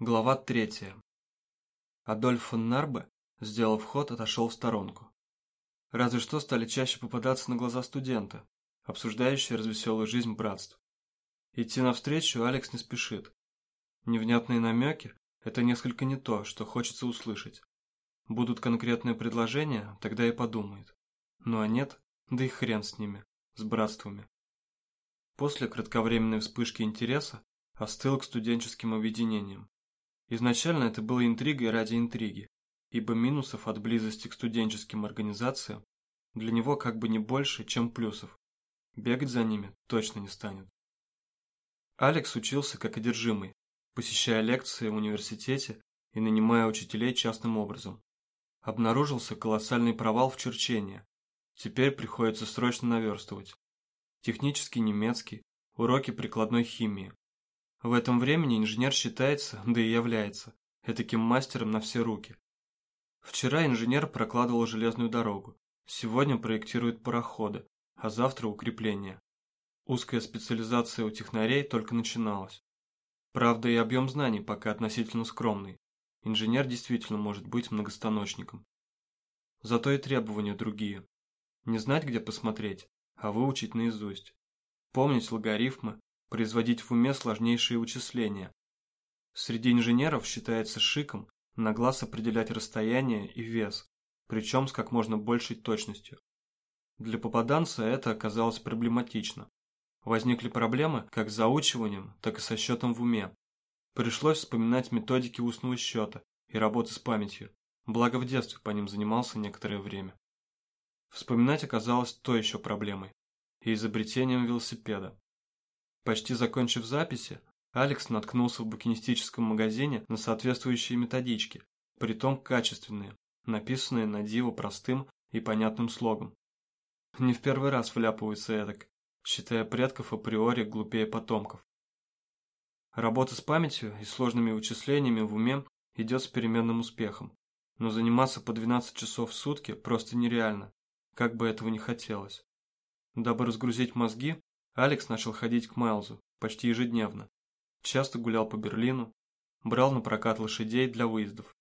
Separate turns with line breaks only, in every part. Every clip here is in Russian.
Глава третья. Адольф фон Нарбе, сделав ход, отошел в сторонку. Разве что стали чаще попадаться на глаза студента, обсуждающие развеселую жизнь братств. Идти навстречу Алекс не спешит. Невнятные намеки – это несколько не то, что хочется услышать. Будут конкретные предложения, тогда и подумает. Ну а нет, да и хрен с ними, с братствами. После кратковременной вспышки интереса остыл к студенческим объединениям. Изначально это было интригой ради интриги, ибо минусов от близости к студенческим организациям для него как бы не больше, чем плюсов. Бегать за ними точно не станет. Алекс учился как одержимый, посещая лекции в университете и нанимая учителей частным образом. Обнаружился колоссальный провал в черчении. Теперь приходится срочно наверстывать. Технический немецкий, уроки прикладной химии, в этом времени инженер считается, да и является, этаким мастером на все руки. Вчера инженер прокладывал железную дорогу, сегодня проектирует пароходы, а завтра укрепления. Узкая специализация у технарей только начиналась. Правда, и объем знаний пока относительно скромный. Инженер действительно может быть многостаночником. Зато и требования другие. Не знать, где посмотреть, а выучить наизусть. Помнить логарифмы, производить в уме сложнейшие вычисления. Среди инженеров считается шиком на глаз определять расстояние и вес, причем с как можно большей точностью. Для попаданца это оказалось проблематично. Возникли проблемы как с заучиванием, так и со счетом в уме. Пришлось вспоминать методики устного счета и работы с памятью, благо в детстве по ним занимался некоторое время. Вспоминать оказалось то еще проблемой и изобретением велосипеда. Почти закончив записи, Алекс наткнулся в букинистическом магазине на соответствующие методички, притом качественные, написанные на диво простым и понятным слогом. Не в первый раз вляпывается эдак, считая предков априори глупее потомков. Работа с памятью и сложными вычислениями в уме идет с переменным успехом, но заниматься по 12 часов в сутки просто нереально, как бы этого не хотелось. Дабы разгрузить мозги, Алекс начал ходить к Майлзу почти ежедневно. Часто гулял по Берлину, брал на прокат лошадей для выездов.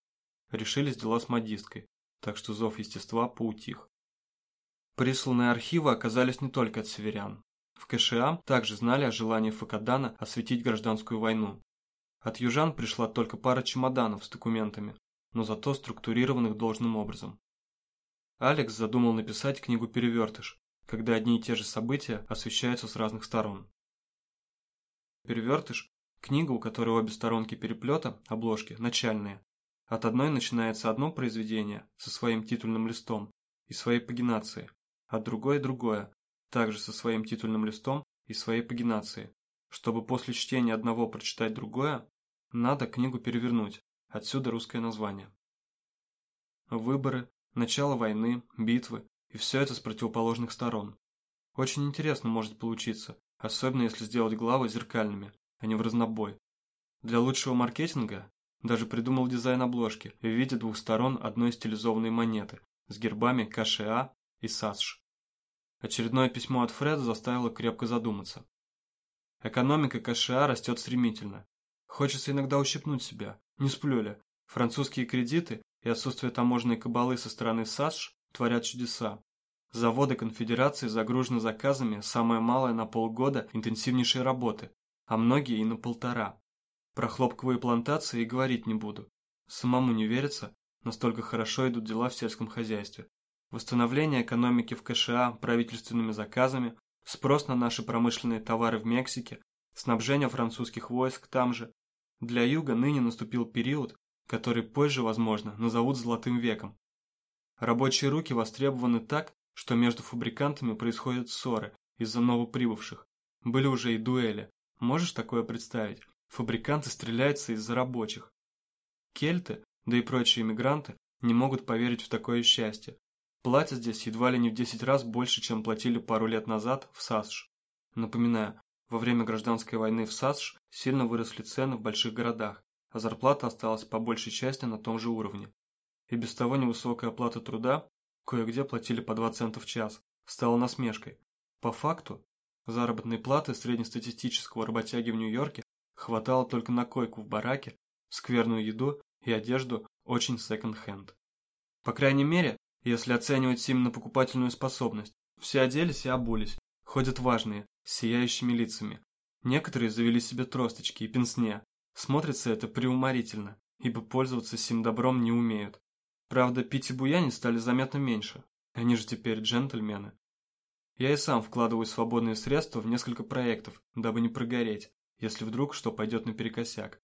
Решились дела с модисткой, так что зов естества поутих. Присланные архивы оказались не только от северян. В КША также знали о желании Факадана осветить гражданскую войну. От южан пришла только пара чемоданов с документами, но зато структурированных должным образом. Алекс задумал написать книгу «Перевертыш», когда одни и те же события освещаются с разных сторон. Перевертыш – книга, у которой обе сторонки переплета, обложки, начальные. От одной начинается одно произведение со своим титульным листом и своей пагинацией, от другой – другое, также со своим титульным листом и своей пагинацией. Чтобы после чтения одного прочитать другое, надо книгу перевернуть, отсюда русское название. Выборы, начало войны, битвы, и все это с противоположных сторон. Очень интересно может получиться, особенно если сделать главы зеркальными, а не в разнобой. Для лучшего маркетинга даже придумал дизайн обложки в виде двух сторон одной стилизованной монеты с гербами КША и САСШ. Очередное письмо от Фреда заставило крепко задуматься. Экономика КША растет стремительно. Хочется иногда ущипнуть себя, не сплю ли. Французские кредиты и отсутствие таможенной кабалы со стороны САСШ творят чудеса. Заводы конфедерации загружены заказами самое малое на полгода интенсивнейшей работы, а многие и на полтора. Про хлопковые плантации и говорить не буду. Самому не верится, настолько хорошо идут дела в сельском хозяйстве. Восстановление экономики в КША правительственными заказами, спрос на наши промышленные товары в Мексике, снабжение французских войск там же. Для Юга ныне наступил период, который позже, возможно, назовут «золотым веком». Рабочие руки востребованы так, что между фабрикантами происходят ссоры из-за новоприбывших. Были уже и дуэли. Можешь такое представить? Фабриканты стреляются из-за рабочих. Кельты, да и прочие иммигранты, не могут поверить в такое счастье. Платят здесь едва ли не в 10 раз больше, чем платили пару лет назад в САСШ. Напоминаю, во время гражданской войны в САСШ сильно выросли цены в больших городах, а зарплата осталась по большей части на том же уровне и без того невысокая оплата труда, кое-где платили по 2 цента в час, стала насмешкой. По факту, заработной платы среднестатистического работяги в Нью-Йорке хватало только на койку в бараке скверную еду и одежду очень секонд-хенд. По крайней мере, если оценивать именно покупательную способность, все оделись и обулись, ходят важные, с сияющими лицами. Некоторые завели себе тросточки и пенсне. Смотрится это преуморительно, ибо пользоваться сим добром не умеют. Правда, пить и буянить стали заметно меньше. Они же теперь джентльмены. Я и сам вкладываю свободные средства в несколько проектов, дабы не прогореть, если вдруг что пойдет наперекосяк.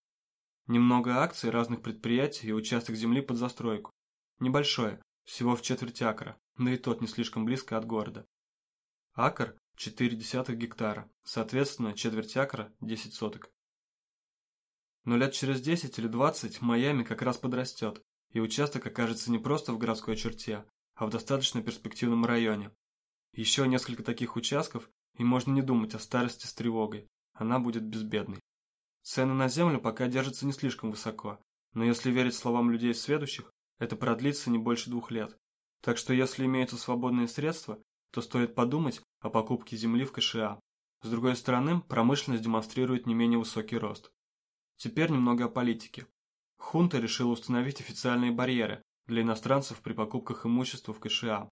Немного акций разных предприятий и участок земли под застройку. Небольшое, всего в четверть акра, да и тот не слишком близко от города. Акр – 0,4 гектара, соответственно, четверть акра – 10 соток. Но лет через 10 или 20 Майами как раз подрастет, и участок окажется не просто в городской черте, а в достаточно перспективном районе. Еще несколько таких участков, и можно не думать о старости с тревогой, она будет безбедной. Цены на землю пока держатся не слишком высоко, но если верить словам людей сведущих, это продлится не больше двух лет. Так что если имеются свободные средства, то стоит подумать о покупке земли в КША. С другой стороны, промышленность демонстрирует не менее высокий рост. Теперь немного о политике. Хунта решила установить официальные барьеры для иностранцев при покупках имущества в КША.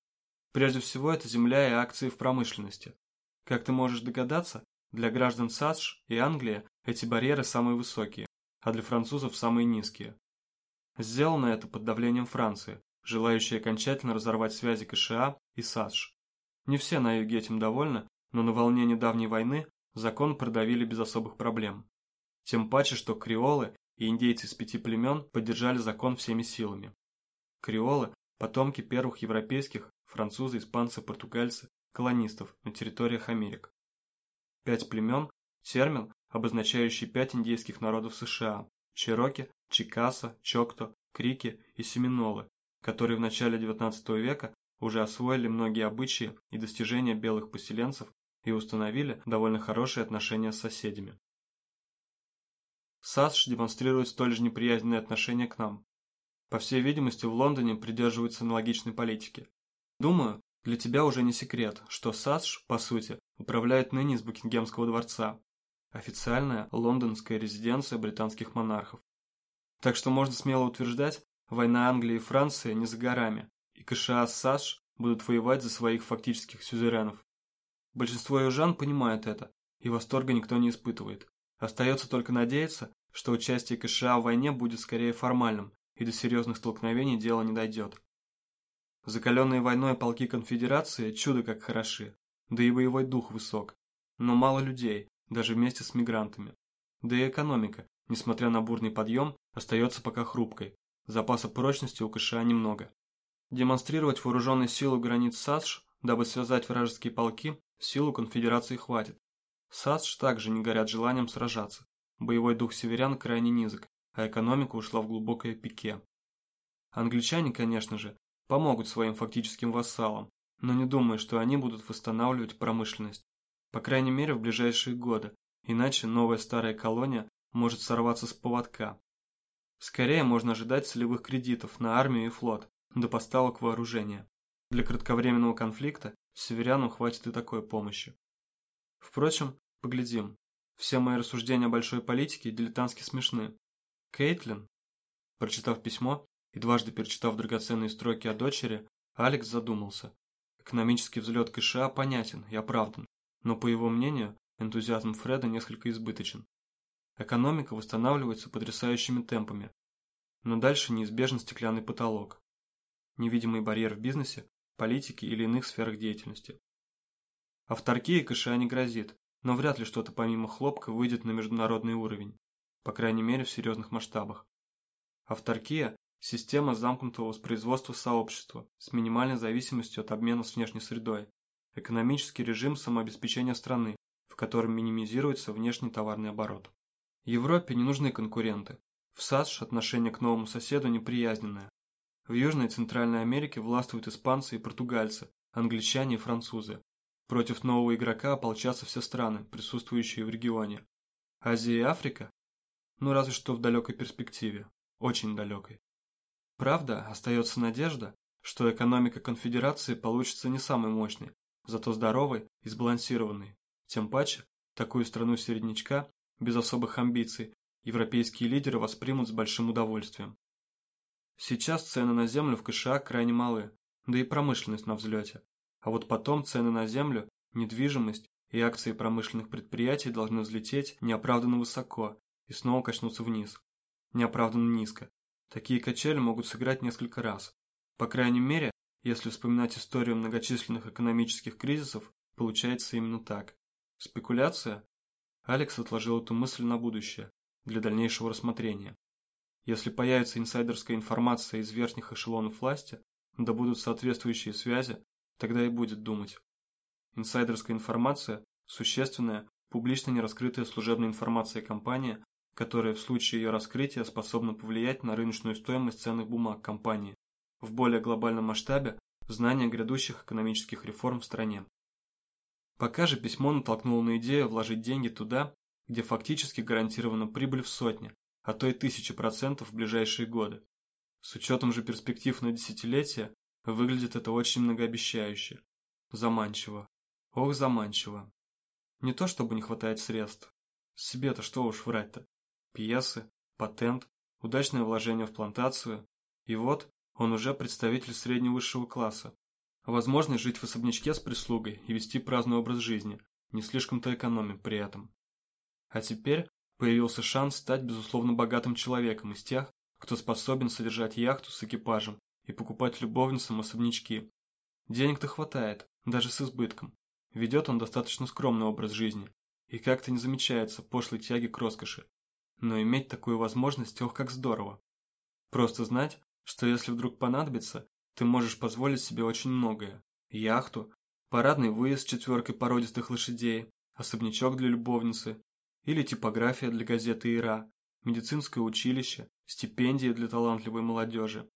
Прежде всего, это земля и акции в промышленности. Как ты можешь догадаться, для граждан САСШ и Англии эти барьеры самые высокие, а для французов самые низкие. Сделано это под давлением Франции, желающей окончательно разорвать связи КША и САСШ. Не все на юге этим довольны, но на волне недавней войны закон продавили без особых проблем. Тем паче, что креолы и индейцы из пяти племен поддержали закон всеми силами. Креолы – потомки первых европейских, французы, испанцы, португальцы, колонистов на территориях Америк. Пять племен – термин, обозначающий пять индейских народов США – Чероки, Чикаса, Чокто, Крики и Семинолы, которые в начале XIX века уже освоили многие обычаи и достижения белых поселенцев и установили довольно хорошие отношения с соседями. САСШ демонстрирует столь же неприязненные отношения к нам. По всей видимости, в Лондоне придерживаются аналогичной политики. Думаю, для тебя уже не секрет, что САСШ, по сути, управляет ныне из Букингемского дворца, официальная лондонская резиденция британских монархов. Так что можно смело утверждать, война Англии и Франции не за горами, и КША с САШ будут воевать за своих фактических сюзеренов. Большинство южан понимает это, и восторга никто не испытывает. Остается только надеяться, что участие КША в войне будет скорее формальным, и до серьезных столкновений дело не дойдет. Закаленные войной полки конфедерации чудо как хороши, да и боевой дух высок. Но мало людей, даже вместе с мигрантами. Да и экономика, несмотря на бурный подъем, остается пока хрупкой. Запаса прочности у КША немного. Демонстрировать вооруженные силы границ САСШ, дабы связать вражеские полки, силу конфедерации хватит. САСШ также не горят желанием сражаться. Боевой дух северян крайне низок, а экономика ушла в глубокое пике. Англичане, конечно же, помогут своим фактическим вассалам, но не думаю, что они будут восстанавливать промышленность. По крайней мере, в ближайшие годы, иначе новая старая колония может сорваться с поводка. Скорее можно ожидать целевых кредитов на армию и флот, до поставок вооружения. Для кратковременного конфликта северянам хватит и такой помощи. Впрочем, поглядим. Все мои рассуждения о большой политике дилетантски смешны. Кейтлин, прочитав письмо и дважды перечитав драгоценные строки о дочери, Алекс задумался. Экономический взлет КША понятен и оправдан, но, по его мнению, энтузиазм Фреда несколько избыточен. Экономика восстанавливается потрясающими темпами, но дальше неизбежен стеклянный потолок. Невидимый барьер в бизнесе, политике или иных сферах деятельности. Авторкии КША не грозит, но вряд ли что-то помимо хлопка выйдет на международный уровень, по крайней мере в серьезных масштабах. Авторкия – система замкнутого воспроизводства сообщества с минимальной зависимостью от обмена с внешней средой, экономический режим самообеспечения страны, в котором минимизируется внешний товарный оборот. Европе не нужны конкуренты. В САСШ отношение к новому соседу неприязненное. В Южной и Центральной Америке властвуют испанцы и португальцы, англичане и французы. Против нового игрока ополчатся все страны, присутствующие в регионе. Азия и Африка? Ну разве что в далекой перспективе. Очень далекой. Правда, остается надежда, что экономика конфедерации получится не самой мощной, зато здоровый и сбалансированный. Тем паче, такую страну середнячка, без особых амбиций, европейские лидеры воспримут с большим удовольствием. Сейчас цены на землю в КША крайне малы, да и промышленность на взлете. А вот потом цены на землю, недвижимость и акции промышленных предприятий должны взлететь неоправданно высоко и снова качнуться вниз. Неоправданно низко. Такие качели могут сыграть несколько раз. По крайней мере, если вспоминать историю многочисленных экономических кризисов, получается именно так. Спекуляция? Алекс отложил эту мысль на будущее, для дальнейшего рассмотрения. Если появится инсайдерская информация из верхних эшелонов власти, да будут соответствующие связи, тогда и будет думать. Инсайдерская информация – существенная, публично нераскрытая служебная информация компании, которая в случае ее раскрытия способна повлиять на рыночную стоимость ценных бумаг компании, в более глобальном масштабе знание грядущих экономических реформ в стране. Пока же письмо натолкнуло на идею вложить деньги туда, где фактически гарантирована прибыль в сотни, а то и тысячи процентов в ближайшие годы. С учетом же перспектив на десятилетия, выглядит это очень многообещающе. Заманчиво. Ох, заманчиво. Не то чтобы не хватает средств. Себе-то что уж врать-то. Пьесы, патент, удачное вложение в плантацию. И вот он уже представитель средневысшего класса. Возможность жить в особнячке с прислугой и вести праздный образ жизни, не слишком-то экономим при этом. А теперь появился шанс стать безусловно богатым человеком из тех, кто способен содержать яхту с экипажем и покупать любовницам особнячки. Денег-то хватает, даже с избытком. Ведет он достаточно скромный образ жизни, и как-то не замечается пошлой тяги к роскоши. Но иметь такую возможность, ох, как здорово. Просто знать, что если вдруг понадобится, ты можешь позволить себе очень многое. Яхту, парадный выезд с четверкой породистых лошадей, особнячок для любовницы, или типография для газеты «Ира», медицинское училище, стипендии для талантливой молодежи.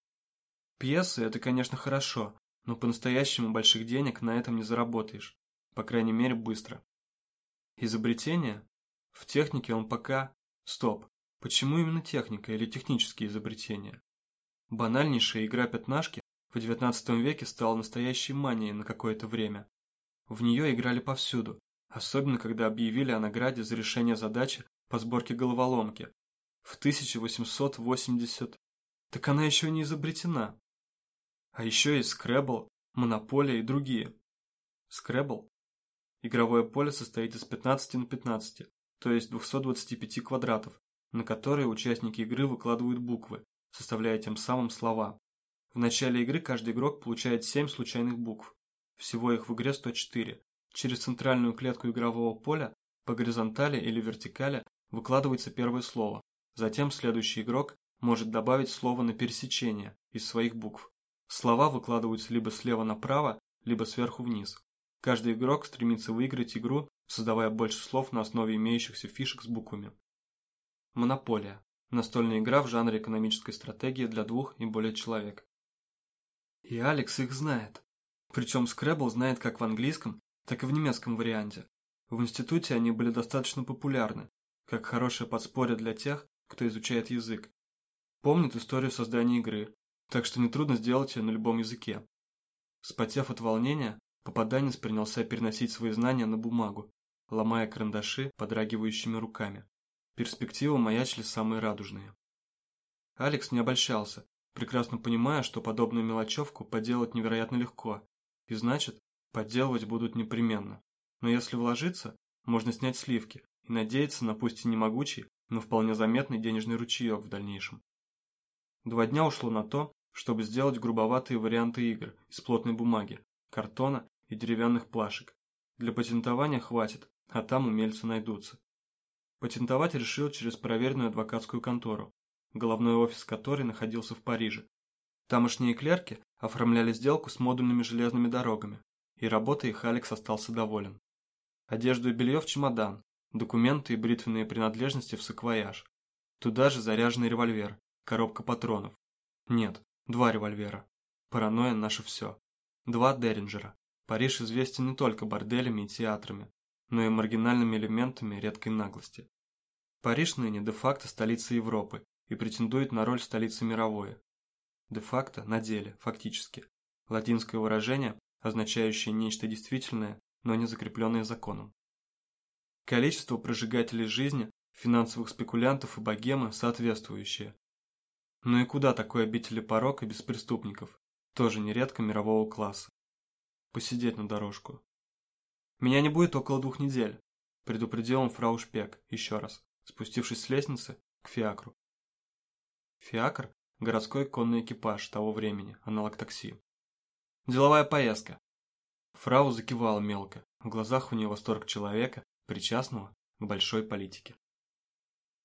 Пьесы – это, конечно, хорошо, но по-настоящему больших денег на этом не заработаешь, по крайней мере, быстро. Изобретение? В технике он пока... Стоп, почему именно техника или технические изобретения? Банальнейшая игра пятнашки в XIX веке стала настоящей манией на какое-то время. В нее играли повсюду, особенно когда объявили о награде за решение задачи по сборке головоломки. В 1880... Так она еще не изобретена. А еще есть скребл, монополия и другие. Скребл? Игровое поле состоит из 15 на 15, то есть 225 квадратов, на которые участники игры выкладывают буквы, составляя тем самым слова. В начале игры каждый игрок получает 7 случайных букв. Всего их в игре 104. Через центральную клетку игрового поля по горизонтали или вертикали выкладывается первое слово. Затем следующий игрок может добавить слово на пересечение из своих букв. Слова выкладываются либо слева направо, либо сверху вниз. Каждый игрок стремится выиграть игру, создавая больше слов на основе имеющихся фишек с буквами. Монополия. Настольная игра в жанре экономической стратегии для двух и более человек. И Алекс их знает. Причем Scrabble знает как в английском, так и в немецком варианте. В институте они были достаточно популярны, как хорошее подспорье для тех, кто изучает язык. Помнит историю создания игры, так что нетрудно сделать ее на любом языке. Спотев от волнения, попаданец принялся переносить свои знания на бумагу, ломая карандаши подрагивающими руками. Перспективы маячили самые радужные. Алекс не обольщался, прекрасно понимая, что подобную мелочевку поделать невероятно легко, и значит, подделывать будут непременно. Но если вложиться, можно снять сливки и надеяться на пусть и не могучий, но вполне заметный денежный ручеек в дальнейшем. Два дня ушло на то, чтобы сделать грубоватые варианты игр из плотной бумаги, картона и деревянных плашек. Для патентования хватит, а там умельцы найдутся. Патентовать решил через проверенную адвокатскую контору, головной офис которой находился в Париже. Тамошние клерки оформляли сделку с модульными железными дорогами, и работой их Алекс остался доволен. Одежду и белье в чемодан, документы и бритвенные принадлежности в саквояж. Туда же заряженный револьвер, коробка патронов. Нет, два револьвера. Паранойя наше все. Два Деринджера. Париж известен не только борделями и театрами, но и маргинальными элементами редкой наглости. Париж ныне де-факто столица Европы и претендует на роль столицы мировой. Де-факто, на деле, фактически. Латинское выражение, означающее нечто действительное, но не закрепленное законом. Количество прожигателей жизни финансовых спекулянтов и богемы соответствующие. Ну и куда такой обители порока без преступников, тоже нередко мирового класса? Посидеть на дорожку. Меня не будет около двух недель, предупредил он фрау Шпек еще раз, спустившись с лестницы к фиакру. Фиакр – городской конный экипаж того времени, аналог такси. Деловая поездка. Фрау закивала мелко, в глазах у нее восторг человека, причастного к большой политике.